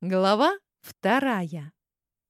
Глава вторая.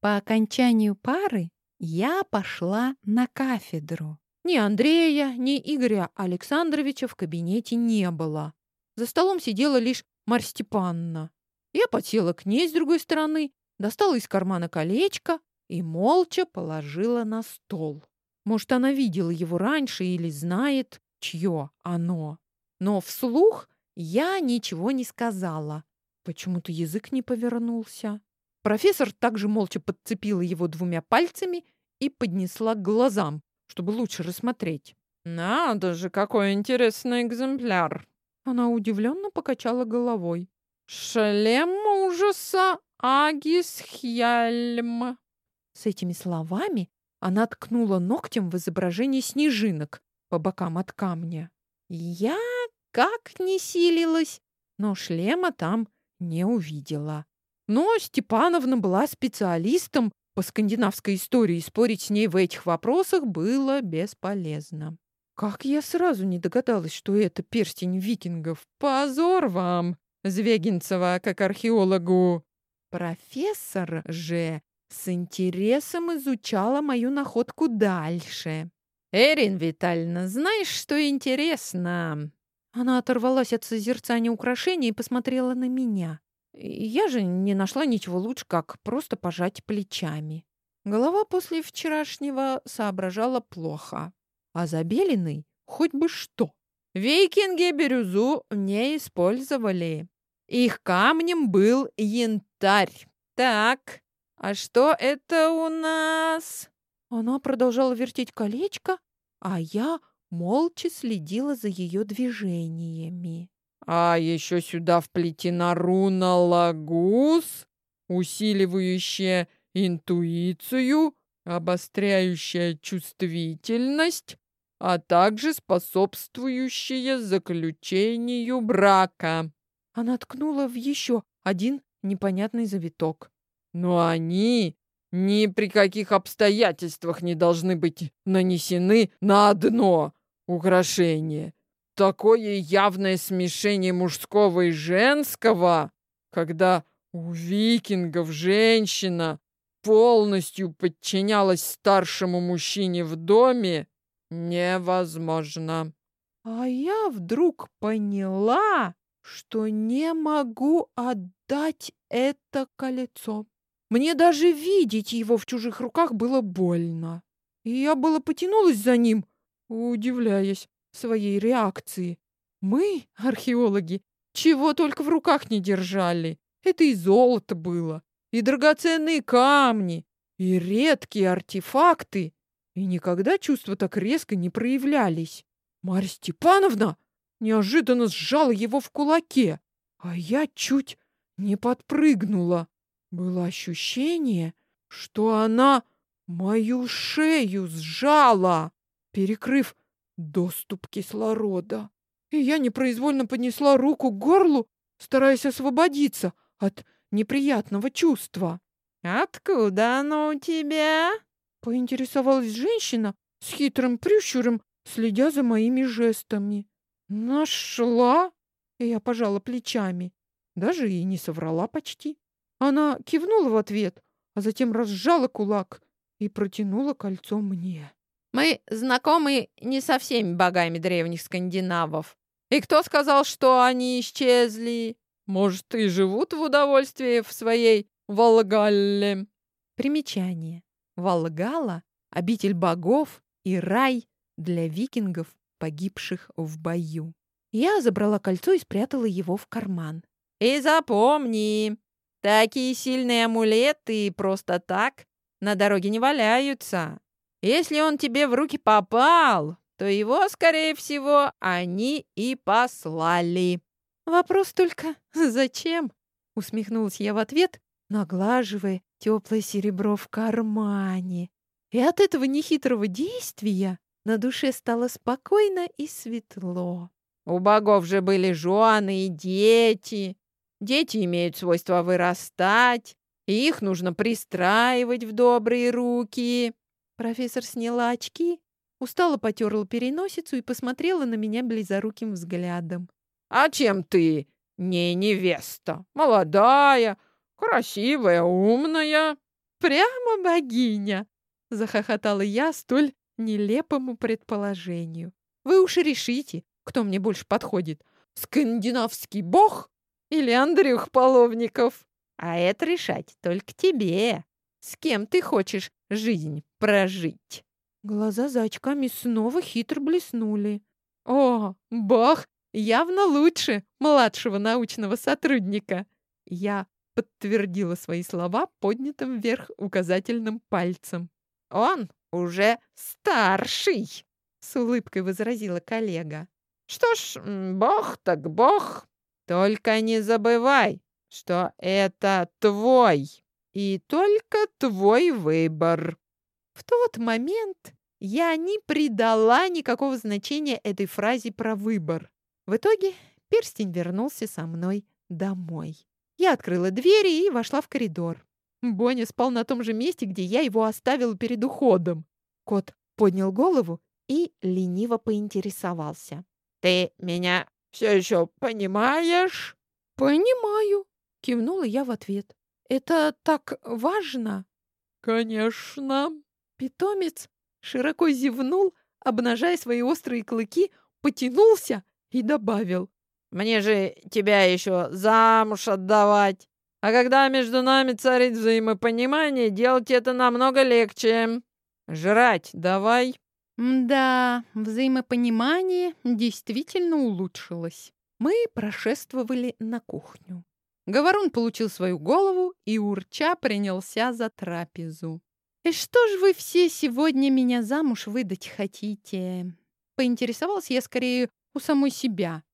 По окончанию пары я пошла на кафедру. Ни Андрея, ни Игоря Александровича в кабинете не было. За столом сидела лишь Марь Степановна. Я подсела к ней с другой стороны, достала из кармана колечко и молча положила на стол. Может, она видела его раньше или знает, чье оно. Но вслух я ничего не сказала. Почему-то язык не повернулся. Профессор также молча подцепила его двумя пальцами и поднесла к глазам, чтобы лучше рассмотреть. «Надо же, какой интересный экземпляр!» Она удивленно покачала головой. «Шлем ужаса Агисхьяльм!» С этими словами она ткнула ногтем в изображение снежинок по бокам от камня. Я как не силилась, но шлема там не увидела. Но Степановна была специалистом по скандинавской истории, и спорить с ней в этих вопросах было бесполезно. Как я сразу не догадалась, что это перстень викингов. Позор вам, Звегинцева, как археологу. Профессор же с интересом изучала мою находку дальше. «Эрин Витальевна, знаешь, что интересно?» Она оторвалась от созерцания украшений и посмотрела на меня. Я же не нашла ничего лучше, как просто пожать плечами. Голова после вчерашнего соображала плохо. А забеленный хоть бы что. Викинги бирюзу не использовали. Их камнем был янтарь. Так, а что это у нас? Она продолжала вертеть колечко, а я молча следила за ее движениями. А еще сюда вплетена руна лагус, усиливающая интуицию, обостряющая чувствительность, а также способствующая заключению брака. Она ткнула в еще один непонятный завиток. Но они ни при каких обстоятельствах не должны быть нанесены на одно украшение. Такое явное смешение мужского и женского, когда у викингов женщина полностью подчинялась старшему мужчине в доме, невозможно. А я вдруг поняла, что не могу отдать это кольцо. Мне даже видеть его в чужих руках было больно. И я было потянулась за ним, удивляясь своей реакции. Мы, археологи, чего только в руках не держали. Это и золото было, и драгоценные камни, и редкие артефакты. И никогда чувства так резко не проявлялись. Марья Степановна неожиданно сжала его в кулаке, а я чуть не подпрыгнула. Было ощущение, что она мою шею сжала, перекрыв доступ кислорода. И я непроизвольно поднесла руку к горлу, стараясь освободиться от неприятного чувства. «Откуда оно у тебя?» — поинтересовалась женщина с хитрым прищуром, следя за моими жестами. «Нашла?» — я пожала плечами. Даже и не соврала почти. Она кивнула в ответ, а затем разжала кулак и протянула кольцо мне. «Мы знакомы не со всеми богами древних скандинавов. И кто сказал, что они исчезли? Может, и живут в удовольствии в своей Волгалле?» Примечание. Волгала — обитель богов и рай для викингов, погибших в бою. Я забрала кольцо и спрятала его в карман. «И запомни, Такие сильные амулеты просто так на дороге не валяются. Если он тебе в руки попал, то его, скорее всего, они и послали. Вопрос только, зачем? Усмехнулась я в ответ, наглаживая теплое серебро в кармане. И от этого нехитрого действия на душе стало спокойно и светло. У богов же были жены и дети. Дети имеют свойство вырастать, и их нужно пристраивать в добрые руки. Профессор сняла очки, устало потерла переносицу и посмотрела на меня близоруким взглядом. «А чем ты не невеста? Молодая, красивая, умная». «Прямо богиня!» — захохотала я столь нелепому предположению. «Вы уж решите, кто мне больше подходит, скандинавский бог или Андрюх Половников? А это решать только тебе. С кем ты хочешь жизнь прожить?» Глаза за очками снова хитро блеснули. «О, бог явно лучше младшего научного сотрудника!» Я подтвердила свои слова поднятым вверх указательным пальцем. «Он уже старший!» — с улыбкой возразила коллега. «Что ж, бог так бог. Только не забывай, что это твой и только твой выбор». В тот момент я не придала никакого значения этой фразе про выбор. В итоге перстень вернулся со мной домой. Я открыла двери и вошла в коридор. Боня спал на том же месте, где я его оставила перед уходом. Кот поднял голову и лениво поинтересовался. «Ты меня все еще понимаешь?» «Понимаю», — кивнула я в ответ. «Это так важно?» «Конечно». Питомец широко зевнул, обнажая свои острые клыки, потянулся и добавил. Мне же тебя еще замуж отдавать. А когда между нами царит взаимопонимание, делать это намного легче. Жрать давай. Да, взаимопонимание действительно улучшилось. Мы прошествовали на кухню. Говорун получил свою голову и урча принялся за трапезу. «И что ж вы все сегодня меня замуж выдать хотите?» Поинтересовался я скорее у самой себя,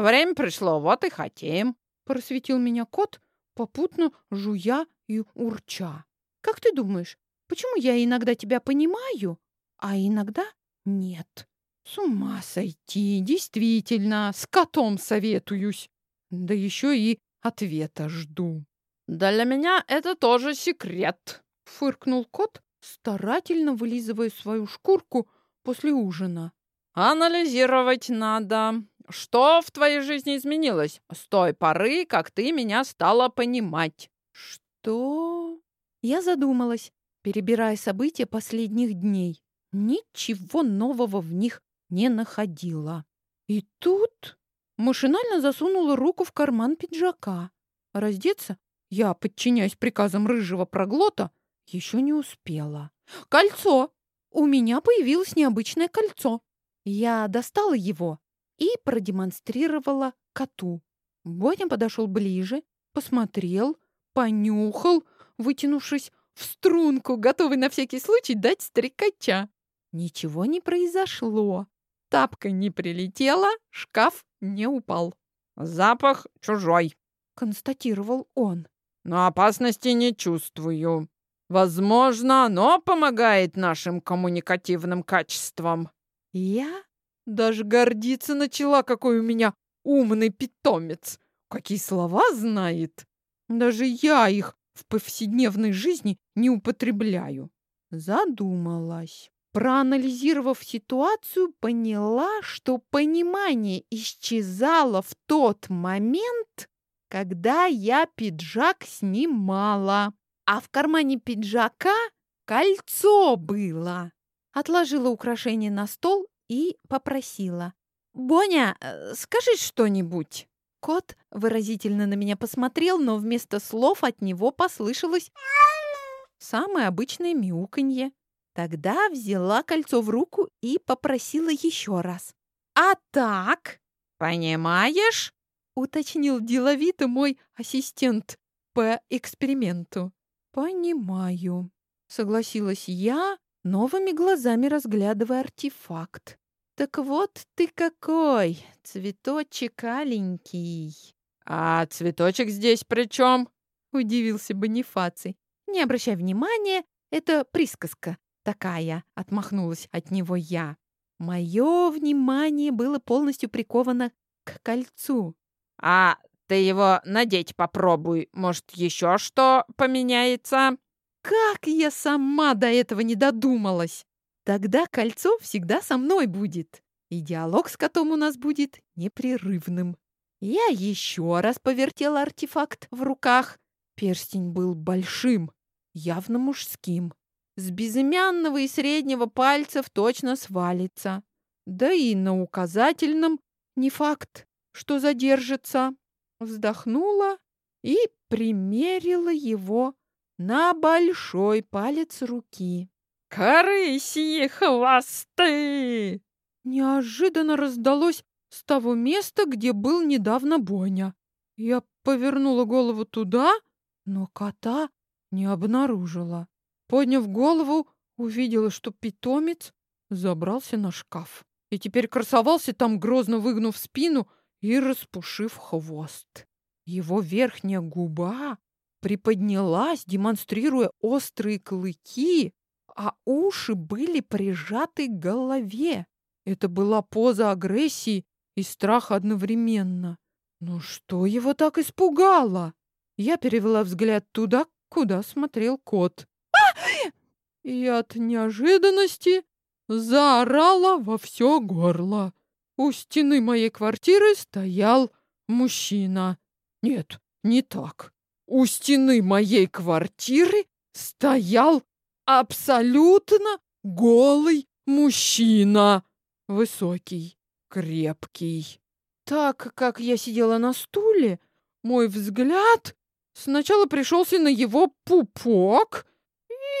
время пришло, вот и хотим. Просветил меня кот, попутно жуя и урча. Как ты думаешь, почему я иногда тебя понимаю, а иногда нет? С ума сойти, действительно, с котом советуюсь. Да еще и ответа жду. Для меня это тоже секрет, фыркнул кот, старательно вылизывая свою шкурку после ужина. Анализировать надо. Что в твоей жизни изменилось с той поры, как ты меня стала понимать? Что? Я задумалась, перебирая события последних дней. Ничего нового в них не находила. И тут машинально засунула руку в карман пиджака. Раздеться я, подчиняясь приказам рыжего проглота, еще не успела. Кольцо! У меня появилось необычное кольцо. Я достала его и продемонстрировала коту. Боня подошел ближе, посмотрел, понюхал, вытянувшись в струнку, готовый на всякий случай дать стрекача. Ничего не произошло. Тапка не прилетела, шкаф не упал. «Запах чужой», — констатировал он. «Но опасности не чувствую. Возможно, оно помогает нашим коммуникативным качествам». Я даже гордиться начала, какой у меня умный питомец. Какие слова знает. Даже я их в повседневной жизни не употребляю. Задумалась. Проанализировав ситуацию, поняла, что понимание исчезало в тот момент, когда я пиджак снимала. А в кармане пиджака кольцо было. Отложила украшение на стол и попросила. «Боня, э, скажи что-нибудь». Кот выразительно на меня посмотрел, но вместо слов от него послышалось самое обычное мяуканье. Тогда взяла кольцо в руку и попросила еще раз. «А так, понимаешь?» — уточнил деловито мой ассистент по эксперименту. «Понимаю», — согласилась я, новыми глазами разглядывая артефакт. «Так вот ты какой, цветочек аленький!» «А цветочек здесь при чем?» — удивился Бонифаций. «Не обращай внимания, это присказка такая», — отмахнулась от него я. Мое внимание было полностью приковано к кольцу. «А ты его надеть попробуй, может, еще что поменяется?» Как я сама до этого не додумалась! Тогда кольцо всегда со мной будет, и диалог с котом у нас будет непрерывным. Я еще раз повертела артефакт в руках Перстень был большим, явно мужским. С безымянного и среднего пальцев точно свалится. Да и на указательном не факт, что задержится. Вздохнула и примерила его на большой палец руки. «Крысьи хвосты!» Неожиданно раздалось с того места, где был недавно Боня. Я повернула голову туда, но кота не обнаружила. Подняв голову, увидела, что питомец забрался на шкаф и теперь красовался там, грозно выгнув спину и распушив хвост. Его верхняя губа приподнялась, демонстрируя острые клыки, а уши были прижаты к голове. Это была поза агрессии и страха одновременно. Но что его так испугало? Я перевела взгляд туда, куда смотрел кот. И от неожиданности заорала во все горло. У стены моей квартиры стоял мужчина. Нет, не так. У стены моей квартиры стоял абсолютно голый мужчина. Высокий, крепкий. Так как я сидела на стуле, мой взгляд сначала пришелся на его пупок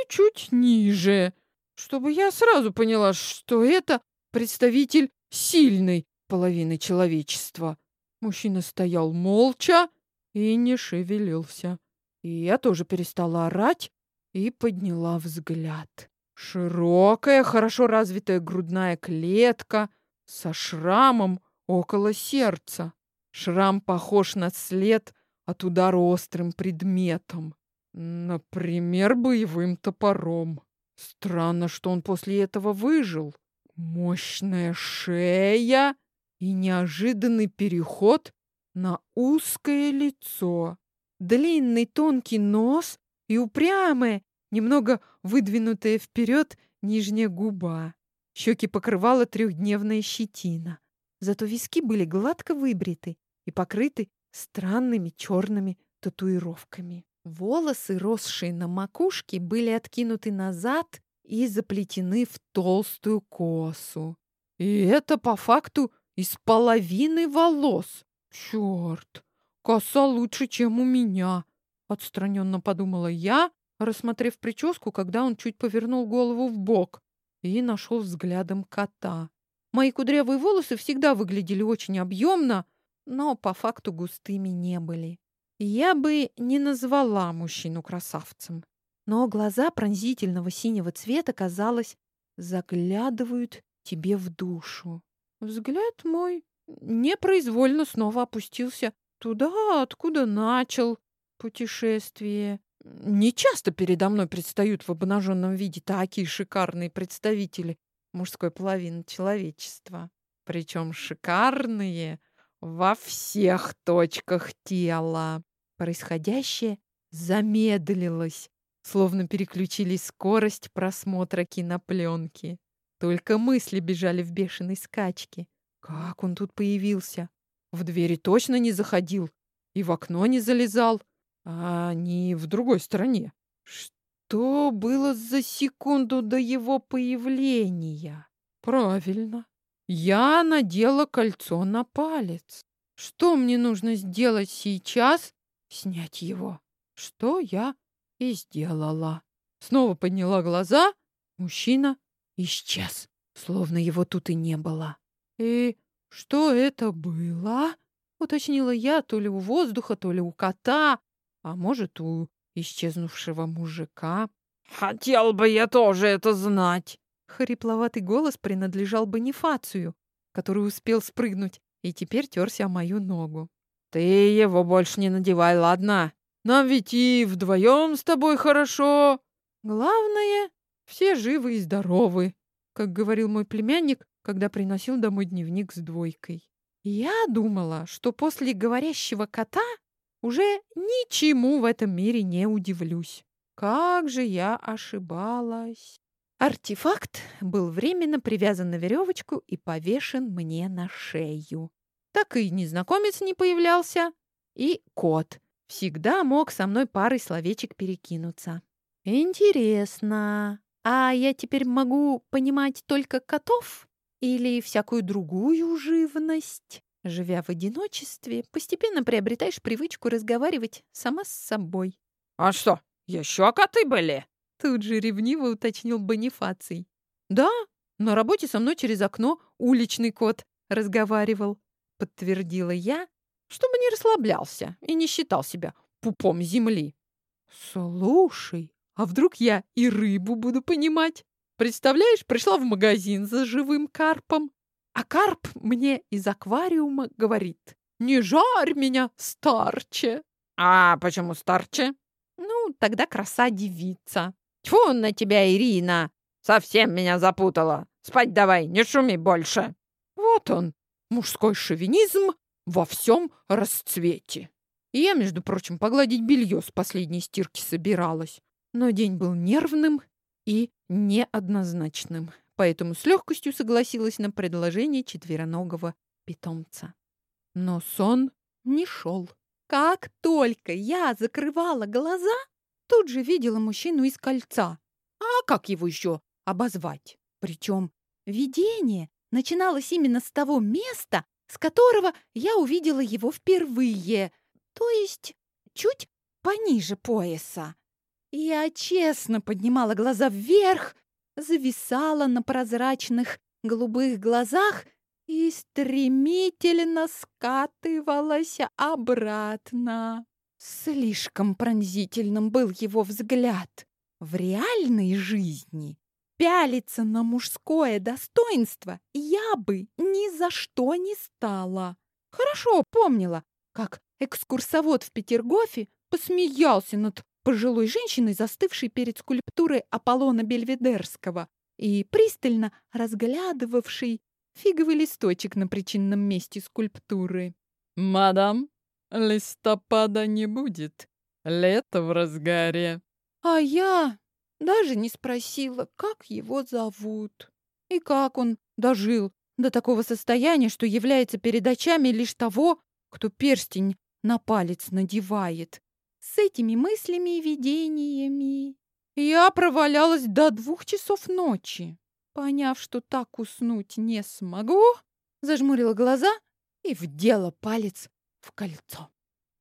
чуть ниже, чтобы я сразу поняла, что это представитель сильной половины человечества. Мужчина стоял молча и не шевелился. И я тоже перестала орать и подняла взгляд. Широкая, хорошо развитая грудная клетка со шрамом около сердца. Шрам похож на след от удара острым предметом, например, боевым топором. Странно, что он после этого выжил. Мощная шея и неожиданный переход на узкое лицо. Длинный тонкий нос и упрямая, немного выдвинутая вперед нижняя губа. Щеки покрывала трехдневная щетина. Зато виски были гладко выбриты и покрыты странными черными татуировками. Волосы, росшие на макушке, были откинуты назад и заплетены в толстую косу. И это по факту из половины волос. Черт, коса лучше, чем у меня, отстраненно подумала я, рассмотрев прическу, когда он чуть повернул голову в бок и нашел взглядом кота. Мои кудрявые волосы всегда выглядели очень объемно, но по факту густыми не были. Я бы не назвала мужчину красавцем, но глаза пронзительного синего цвета, казалось, заглядывают тебе в душу. Взгляд мой непроизвольно снова опустился туда, откуда начал путешествие. Не часто передо мной предстают в обнаженном виде такие шикарные представители мужской половины человечества. Причем шикарные во всех точках тела. Происходящее замедлилось, словно переключили скорость просмотра кинопленки. Только мысли бежали в бешеной скачке. Как он тут появился? В двери точно не заходил и в окно не залезал, а не в другой стороне. Что было за секунду до его появления? Правильно. Я надела кольцо на палец. Что мне нужно сделать сейчас, снять его, что я и сделала. Снова подняла глаза. Мужчина исчез, словно его тут и не было. «И что это было?» — уточнила я то ли у воздуха, то ли у кота, а может, у исчезнувшего мужика. «Хотел бы я тоже это знать!» Хрипловатый голос принадлежал Бонифацию, который успел спрыгнуть и теперь терся о мою ногу. Ты его больше не надевай, ладно? Нам ведь и вдвоем с тобой хорошо. Главное, все живы и здоровы, как говорил мой племянник, когда приносил домой дневник с двойкой. Я думала, что после говорящего кота уже ничему в этом мире не удивлюсь. Как же я ошибалась. Артефакт был временно привязан на веревочку и повешен мне на шею так и незнакомец не появлялся, и кот всегда мог со мной парой словечек перекинуться. Интересно, а я теперь могу понимать только котов или всякую другую живность? Живя в одиночестве, постепенно приобретаешь привычку разговаривать сама с собой. «А что, еще коты были?» Тут же ревниво уточнил Бонифаций. «Да, на работе со мной через окно уличный кот разговаривал», подтвердила я, чтобы не расслаблялся и не считал себя пупом земли. «Слушай, а вдруг я и рыбу буду понимать? Представляешь, пришла в магазин за живым карпом, а карп мне из аквариума говорит, «Не жарь меня, старче!» «А почему старче?» «Ну, тогда краса девица». «Тьфу на тебя, Ирина! Совсем меня запутала! Спать давай, не шуми больше!» Вот он, мужской шовинизм во всем расцвете. И я, между прочим, погладить белье с последней стирки собиралась. Но день был нервным и неоднозначным поэтому с легкостью согласилась на предложение четвероногого питомца. Но сон не шел. Как только я закрывала глаза, тут же видела мужчину из кольца. А как его еще обозвать? Причем видение начиналось именно с того места, с которого я увидела его впервые, то есть чуть пониже пояса. Я честно поднимала глаза вверх, зависала на прозрачных голубых глазах и стремительно скатывалась обратно. Слишком пронзительным был его взгляд. В реальной жизни пялиться на мужское достоинство я бы ни за что не стала. Хорошо помнила, как экскурсовод в Петергофе посмеялся над пожилой женщиной, застывшей перед скульптурой Аполлона Бельведерского и пристально разглядывавшей фиговый листочек на причинном месте скульптуры. «Мадам, листопада не будет. Лето в разгаре». А я даже не спросила, как его зовут и как он дожил до такого состояния, что является перед очами лишь того, кто перстень на палец надевает. С этими мыслями и видениями я провалялась до двух часов ночи. Поняв, что так уснуть не смогу, зажмурила глаза и вдела палец в кольцо.